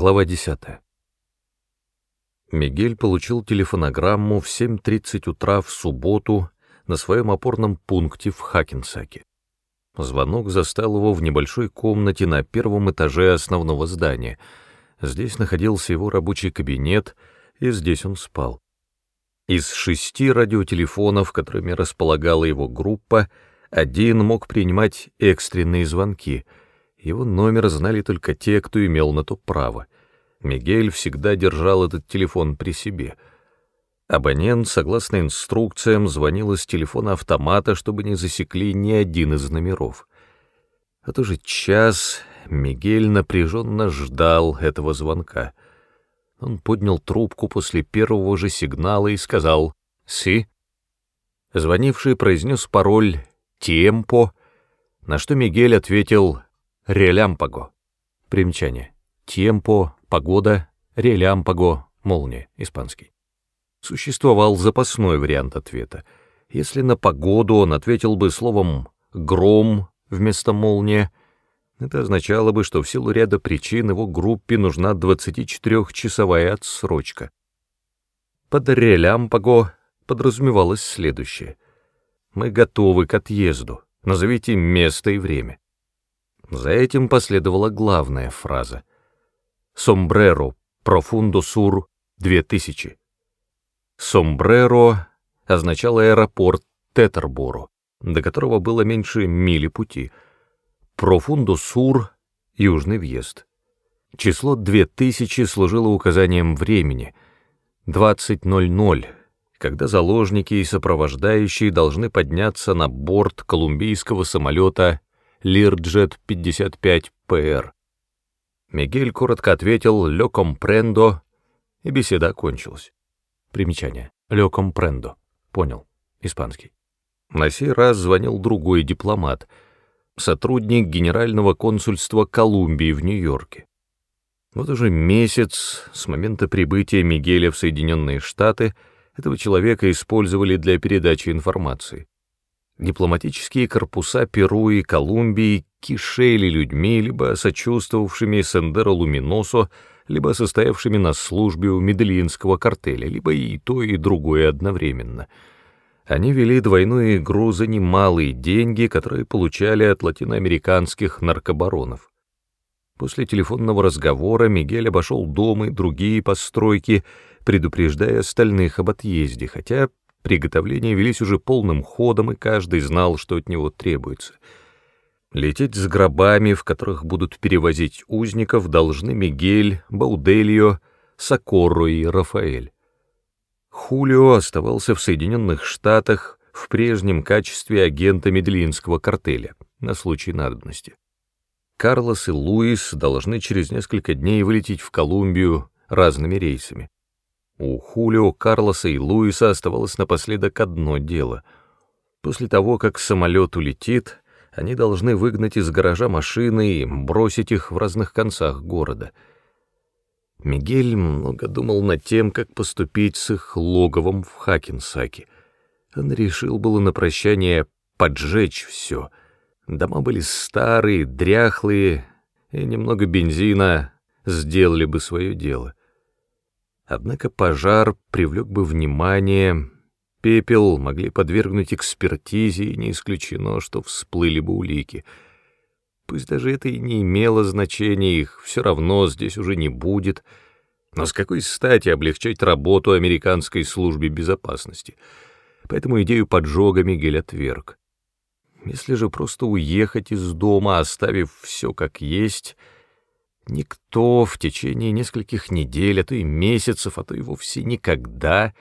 Глава 10. Мигель получил телефонограмму в 7.30 утра в субботу на своем опорном пункте в Хакенсаке. Звонок застал его в небольшой комнате на первом этаже основного здания. Здесь находился его рабочий кабинет, и здесь он спал. Из шести радиотелефонов, которыми располагала его группа, один мог принимать экстренные звонки. Его номер знали только те, кто имел на то право. Мигель всегда держал этот телефон при себе. Абонент, согласно инструкциям, звонил из телефона автомата, чтобы не засекли ни один из номеров. А то же час Мигель напряженно ждал этого звонка. Он поднял трубку после первого же сигнала и сказал «Си». Звонивший произнес пароль «Темпо», на что Мигель ответил «Релямпаго». Примечание. «Темпо», «Погода», «Релямпаго», «Молния», испанский. Существовал запасной вариант ответа. Если на погоду он ответил бы словом «гром» вместо «молния», это означало бы, что в силу ряда причин его группе нужна 24-часовая отсрочка. Под «релямпаго» подразумевалось следующее — мы готовы к отъезду. Назовите место и время. За этим последовала главная фраза. «Сомбреро, профундо сур, 2000». «Сомбреро» означало аэропорт Тетерборо, до которого было меньше мили пути. «Профундо сур» — южный въезд. Число 2000 служило указанием времени. 20.00 когда заложники и сопровождающие должны подняться на борт колумбийского самолета Learjet-55PR. Мигель коротко ответил «Ле компрендо», и беседа окончилась. Примечание. «Ле компрендо». Понял. Испанский. На сей раз звонил другой дипломат, сотрудник Генерального консульства Колумбии в Нью-Йорке. Вот уже месяц с момента прибытия Мигеля в Соединенные Штаты — этого человека использовали для передачи информации. Дипломатические корпуса Перу и Колумбии кишели людьми, либо сочувствовавшими Сендеро Луминосо, либо состоявшими на службе у Медельинского картеля, либо и то, и другое одновременно. Они вели двойную игру за немалые деньги, которые получали от латиноамериканских наркобаронов. После телефонного разговора Мигель обошел дом и другие постройки, предупреждая остальных об отъезде, хотя приготовления велись уже полным ходом, и каждый знал, что от него требуется. Лететь с гробами, в которых будут перевозить узников, должны Мигель, Баудельо, Сокорро и Рафаэль. Хулио оставался в Соединенных Штатах в прежнем качестве агента медлинского картеля на случай надобности. Карлос и Луис должны через несколько дней вылететь в Колумбию разными рейсами. У Хулио, Карлоса и Луиса оставалось напоследок одно дело. После того, как самолет улетит, они должны выгнать из гаража машины и бросить их в разных концах города. Мигель много думал над тем, как поступить с их логовом в Хакенсаке. Он решил было на прощание поджечь все. Дома были старые, дряхлые, и немного бензина сделали бы свое дело. Однако пожар привлек бы внимание, пепел могли подвергнуть экспертизе, и не исключено, что всплыли бы улики. Пусть даже это и не имело значения, их все равно здесь уже не будет. Но с какой стати облегчать работу американской службе безопасности? Поэтому идею поджога Мигель отверг. Если же просто уехать из дома, оставив все как есть — Никто в течение нескольких недель, а то и месяцев, а то и вовсе никогда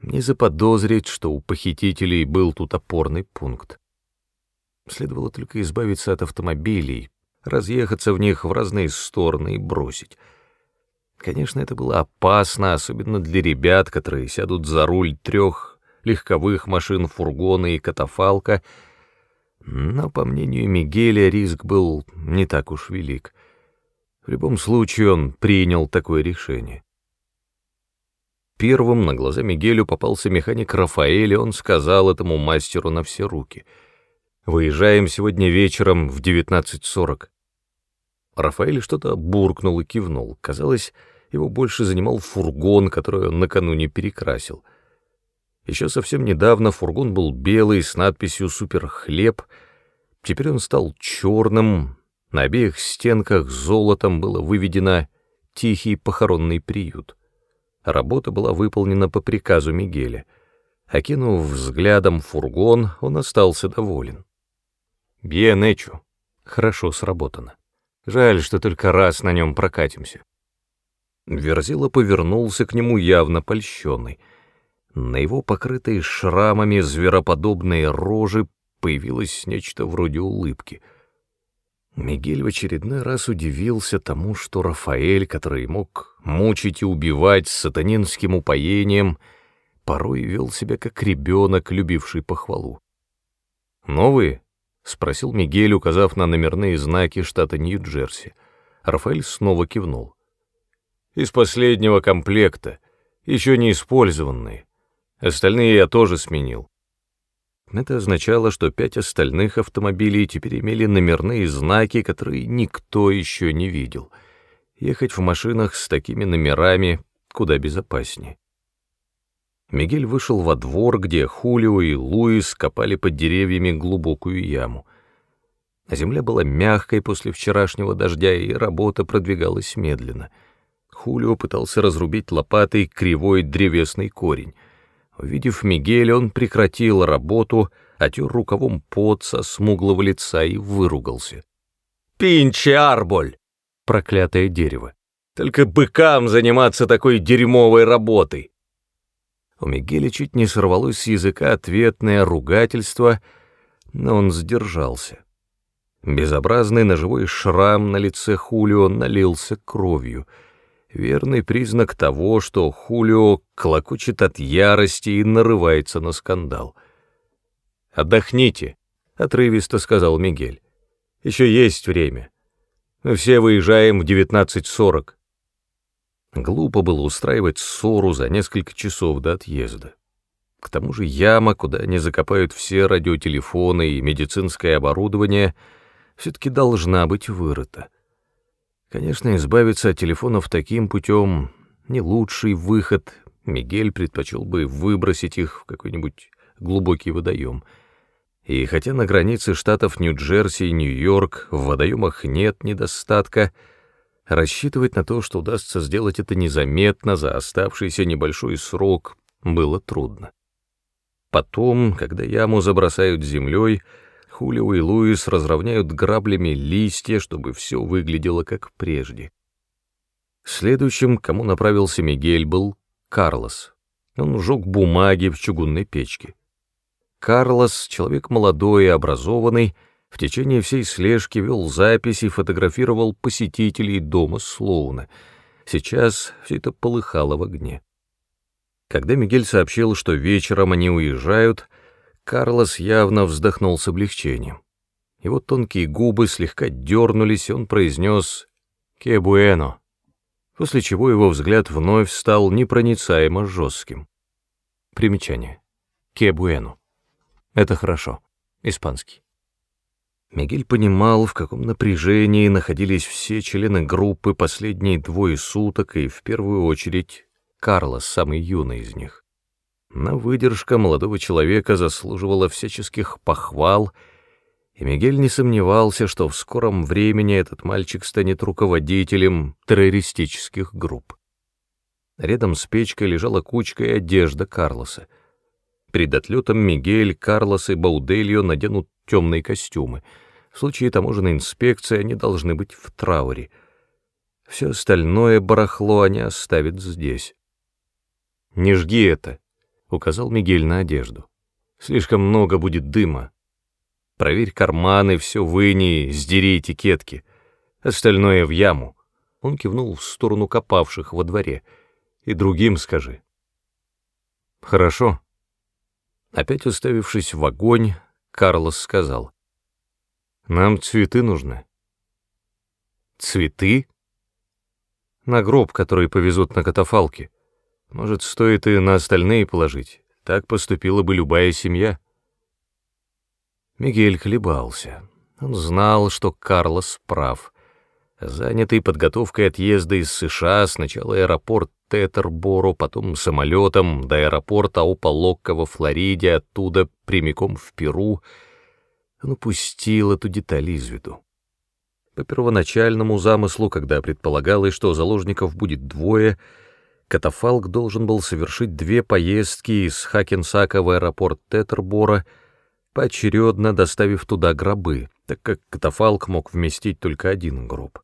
не заподозрит, что у похитителей был тут опорный пункт. Следовало только избавиться от автомобилей, разъехаться в них в разные стороны и бросить. Конечно, это было опасно, особенно для ребят, которые сядут за руль трех легковых машин, фургона и катафалка, но, по мнению Мигеля, риск был не так уж велик. В любом случае он принял такое решение. Первым на глаза Мигелю попался механик Рафаэль, и он сказал этому мастеру на все руки. «Выезжаем сегодня вечером в 19.40». Рафаэль что-то буркнул и кивнул. Казалось, его больше занимал фургон, который он накануне перекрасил. Еще совсем недавно фургон был белый с надписью «Суперхлеб», теперь он стал черным, на обеих стенках золотом было выведено «Тихий похоронный приют». Работа была выполнена по приказу Мигеля. Окинув взглядом фургон, он остался доволен. «Бьенечу. Хорошо сработано. Жаль, что только раз на нем прокатимся». Верзила повернулся к нему явно польщенный. На его покрытой шрамами звероподобной рожи появилось нечто вроде улыбки — Мигель в очередной раз удивился тому, что Рафаэль, который мог мучить и убивать с сатанинским упоением, порой вел себя как ребенок, любивший похвалу. «Новые?» — спросил Мигель, указав на номерные знаки штата Нью-Джерси. Рафаэль снова кивнул. «Из последнего комплекта, еще не использованные. Остальные я тоже сменил. Это означало, что пять остальных автомобилей теперь имели номерные знаки, которые никто еще не видел. Ехать в машинах с такими номерами куда безопаснее. Мигель вышел во двор, где Хулио и Луис копали под деревьями глубокую яму. Земля была мягкой после вчерашнего дождя, и работа продвигалась медленно. Хулио пытался разрубить лопатой кривой древесный корень. Увидев Мигеля, он прекратил работу, отер рукавом пот со смуглого лица и выругался. «Пинче арболь!» — проклятое дерево. «Только быкам заниматься такой дерьмовой работой!» У Мигеля чуть не сорвалось с языка ответное ругательство, но он сдержался. Безобразный ножевой шрам на лице Хулио налился кровью — верный признак того, что Хулио клокочет от ярости и нарывается на скандал. «Отдохните», — отрывисто сказал Мигель. «Еще есть время. Мы все выезжаем в 19.40». Глупо было устраивать ссору за несколько часов до отъезда. К тому же яма, куда они закопают все радиотелефоны и медицинское оборудование, все-таки должна быть вырыта. Конечно, избавиться от телефонов таким путем — не лучший выход. Мигель предпочел бы выбросить их в какой-нибудь глубокий водоем. И хотя на границе штатов Нью-Джерси и Нью-Йорк в водоемах нет недостатка, рассчитывать на то, что удастся сделать это незаметно за оставшийся небольшой срок, было трудно. Потом, когда яму забросают землей, Хулио и Луис разровняют граблями листья, чтобы все выглядело как прежде. Следующим, кому направился Мигель, был Карлос. Он сжег бумаги в чугунной печке. Карлос, человек молодой и образованный, в течение всей слежки вел записи и фотографировал посетителей дома Слоуна. Сейчас все это полыхало в огне. Когда Мигель сообщил, что вечером они уезжают, Карлос явно вздохнул с облегчением. Его тонкие губы слегка дернулись, он произнес «Ке буэно», после чего его взгляд вновь стал непроницаемо жестким. Примечание. «Ке буэно». Это хорошо. Испанский. Мигель понимал, в каком напряжении находились все члены группы последние двое суток, и в первую очередь Карлос, самый юный из них. Но выдержка молодого человека заслуживала всяческих похвал, и Мигель не сомневался, что в скором времени этот мальчик станет руководителем террористических групп. Рядом с печкой лежала кучка и одежда Карлоса. Перед отлетом Мигель, Карлос и Баудельо наденут темные костюмы. В случае таможенной инспекции они должны быть в трауре. Все остальное барахло они оставят здесь. «Не жги это», указал Мигель на одежду. Слишком много будет дыма. Проверь карманы, все выни, сдери этикетки. Остальное в яму. Он кивнул в сторону копавших во дворе. И другим скажи. Хорошо. Опять уставившись в огонь, Карлос сказал. Нам цветы нужны. Цветы? На гроб, который повезут на катафалке. Может, стоит и на остальные положить. Так поступила бы любая семья. Мигель колебался. Он знал, что Карлос прав. занятый подготовкой отъезда из США, сначала аэропорт Тетерборо, потом самолетом до аэропорта Опалокко во Флориде, оттуда прямиком в Перу, он упустил эту деталь из виду. По первоначальному замыслу, когда предполагалось, что заложников будет двое, катафалк должен был совершить две поездки из Хакенсака в аэропорт Тетербора, поочередно доставив туда гробы, так как катафалк мог вместить только один гроб.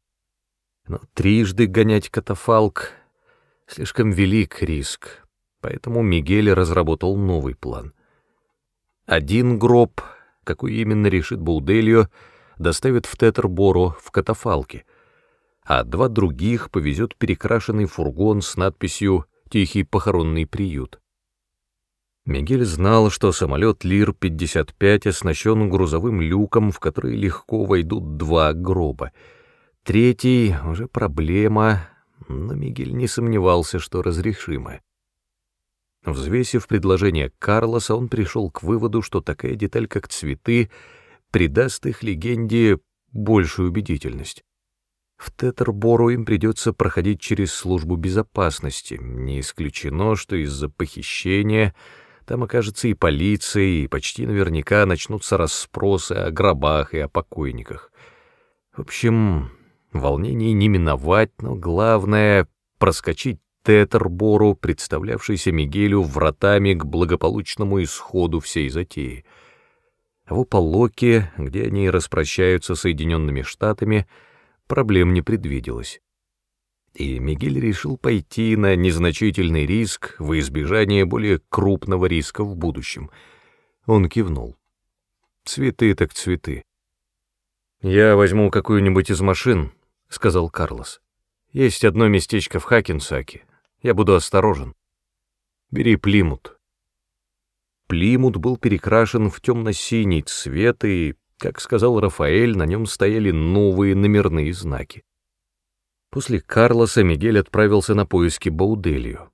Но трижды гонять катафалк — слишком велик риск, поэтому Мигель разработал новый план. Один гроб, какой именно решит Баудельо, доставит в Тетерборо в катафалке, а два других повезет перекрашенный фургон с надписью «Тихий похоронный приют». Мигель знал, что самолет Лир-55 оснащен грузовым люком, в который легко войдут два гроба. Третий — уже проблема, но Мигель не сомневался, что разрешимая. Взвесив предложение Карлоса, он пришел к выводу, что такая деталь, как цветы, придаст их легенде большую убедительность. В Тетербору им придется проходить через службу безопасности. Не исключено, что из-за похищения там окажется и полиция, и почти наверняка начнутся расспросы о гробах и о покойниках. В общем, волнений не миновать, но главное — проскочить Тетербору, представлявшийся Мигелю вратами к благополучному исходу всей затеи. В Уполоке, где они распрощаются с Соединенными Штатами, проблем не предвиделось и Мигель решил пойти на незначительный риск во избежание более крупного риска в будущем. Он кивнул. «Цветы так цветы». «Я возьму какую-нибудь из машин», — сказал Карлос. «Есть одно местечко в Хакенсаке. Я буду осторожен. Бери Плимут». Плимут был перекрашен в темно-синий цвет, и, как сказал Рафаэль, на нем стояли новые номерные знаки. После Карлоса Мигель отправился на поиски Бауделью.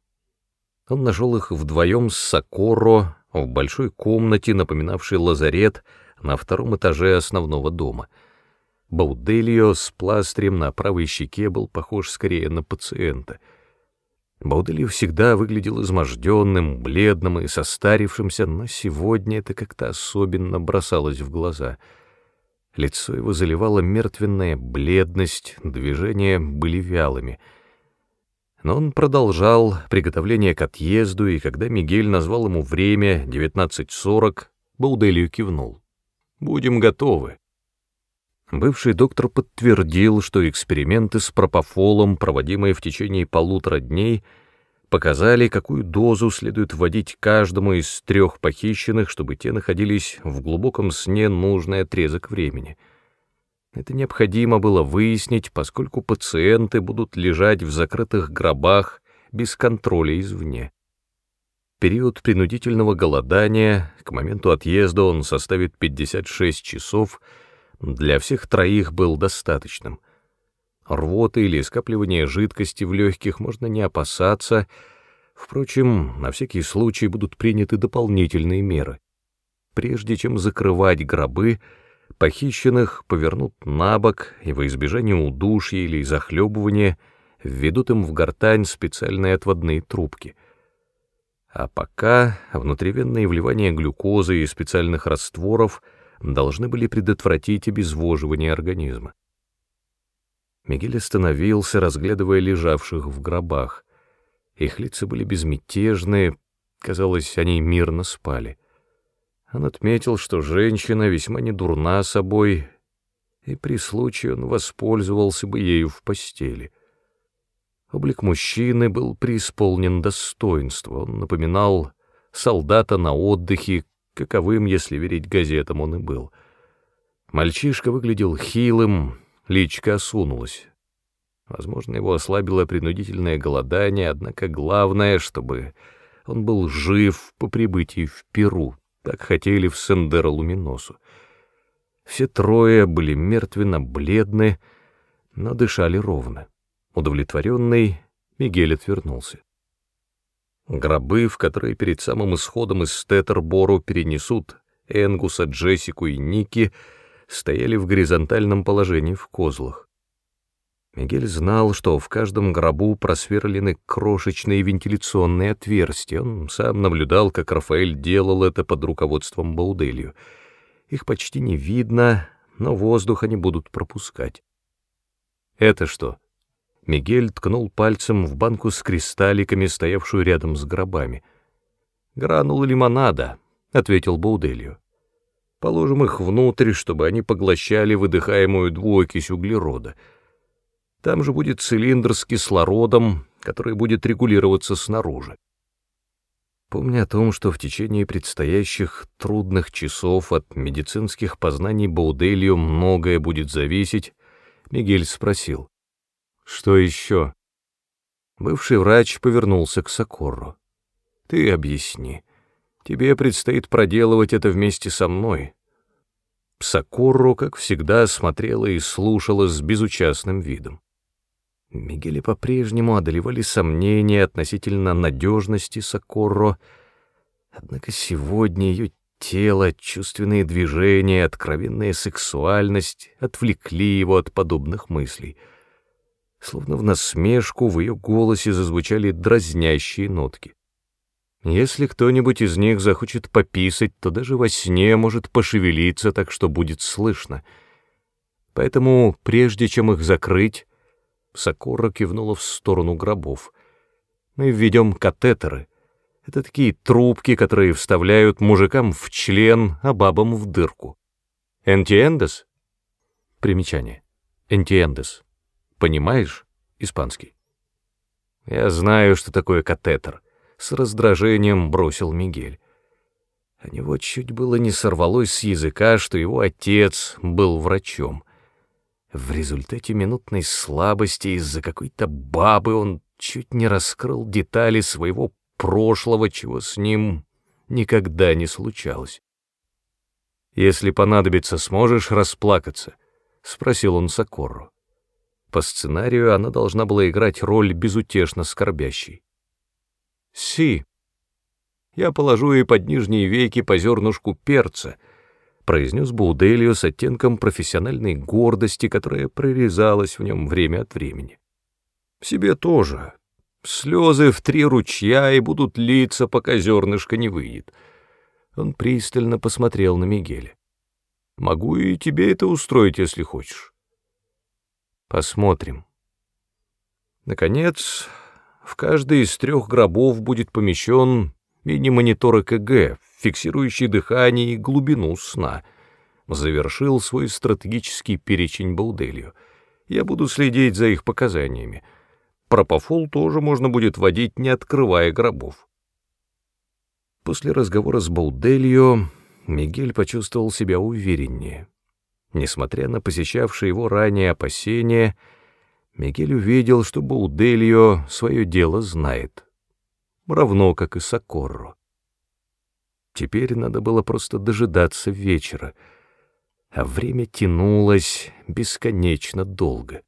Он нашел их вдвоем с Сокоро в большой комнате, напоминавшей лазарет, на втором этаже основного дома. Бауделио с пластырем на правой щеке был похож скорее на пациента. Бауделио всегда выглядел изможденным, бледным и состарившимся, но сегодня это как-то особенно бросалось в глаза — Лицо его заливала мертвенная бледность, движения были вялыми. Но он продолжал приготовление к отъезду, и когда Мигель назвал ему время 19.40, Бауделью кивнул. «Будем готовы». Бывший доктор подтвердил, что эксперименты с пропофолом, проводимые в течение полутора дней, — показали, какую дозу следует вводить каждому из трех похищенных, чтобы те находились в глубоком сне нужный отрезок времени. Это необходимо было выяснить, поскольку пациенты будут лежать в закрытых гробах без контроля извне. Период принудительного голодания, к моменту отъезда он составит 56 часов, для всех троих был достаточным. Рвоты или скапливания жидкости в легких можно не опасаться. Впрочем, на всякий случай будут приняты дополнительные меры. Прежде чем закрывать гробы, похищенных повернут на бок и во избежание удушья или захлебывания введут им в гортань специальные отводные трубки. А пока внутривенные вливания глюкозы и специальных растворов должны были предотвратить обезвоживание организма. Мигель остановился, разглядывая лежавших в гробах. Их лица были безмятежны, казалось, они мирно спали. Он отметил, что женщина весьма недурна собой, и при случае он воспользовался бы ею в постели. Облик мужчины был преисполнен достоинства, он напоминал солдата на отдыхе, каковым, если верить газетам, он и был. Мальчишка выглядел хилым, Личка осунулась. Возможно, его ослабило принудительное голодание, однако главное, чтобы он был жив по прибытии в Перу, так хотели в Сендеро Луминосу. Все трое были мертвенно-бледны, но дышали ровно. Удовлетворенный, Мигель отвернулся. Гробы, в которые перед самым исходом из Стетербору перенесут Энгуса, Джессику и Ники — стояли в горизонтальном положении в козлах. Мигель знал, что в каждом гробу просверлены крошечные вентиляционные отверстия. Он сам наблюдал, как Рафаэль делал это под руководством Бауделью. Их почти не видно, но воздух они будут пропускать. «Это что?» Мигель ткнул пальцем в банку с кристалликами, стоявшую рядом с гробами. «Гранулы лимонада», — ответил Бауделью. «Положим их внутрь, чтобы они поглощали выдыхаемую двуокись углерода». Там же будет цилиндр с кислородом, который будет регулироваться снаружи. Помня о том, что в течение предстоящих трудных часов от медицинских познаний Бауделио многое будет зависеть, Мигель спросил, «Что еще?» Бывший врач повернулся к Сокорро. «Ты объясни. Тебе предстоит проделывать это вместе со мной». Сокорро, как всегда, смотрела и слушала с безучастным видом. Мигеля по-прежнему одолевали сомнения относительно надежности Сокорро, однако сегодня ее тело, чувственные движения, откровенная сексуальность отвлекли его от подобных мыслей. Словно в насмешку в ее голосе зазвучали дразнящие нотки. Если кто-нибудь из них захочет пописать, то даже во сне может пошевелиться так, что будет слышно. Поэтому, прежде чем их закрыть, Сокора кивнула в сторону гробов. «Мы введем катетеры. Это такие трубки, которые вставляют мужикам в член, а бабам в дырку. Энтиэндес?» Примечание. Энтиэндес. Понимаешь? Испанский. «Я знаю, что такое катетер», — с раздражением бросил Мигель. У него чуть было не сорвалось с языка, что его отец был врачом. В результате минутной слабости из-за какой-то бабы он чуть не раскрыл детали своего прошлого, чего с ним никогда не случалось. «Если понадобится, сможешь расплакаться?» — спросил он Сокору. По сценарию она должна была играть роль безутешно скорбящей. «Си, я положу ей под нижние веки по зернышку перца», произнес Бауделио с оттенком профессиональной гордости, которая прорезалась в нем время от времени. «Себе тоже. Слезы в три ручья и будут литься, пока зернышко не выйдет». Он пристально посмотрел на Мигеля. «Могу и тебе это устроить, если хочешь». «Посмотрим». Наконец, в каждый из трех гробов будет помещен мини-монитор ЭКГ, фиксирующий дыхание и глубину сна. Завершил свой стратегический перечень Бауделью. Я буду следить за их показаниями. Пропофол тоже можно будет водить, не открывая гробов. После разговора с Бауделью Мигель почувствовал себя увереннее. Несмотря на посещавшие его ранее опасения, Мигель увидел, что Баудельо свое дело знает, равно как и Сокорро. Теперь надо было просто дожидаться вечера, а время тянулось бесконечно долго.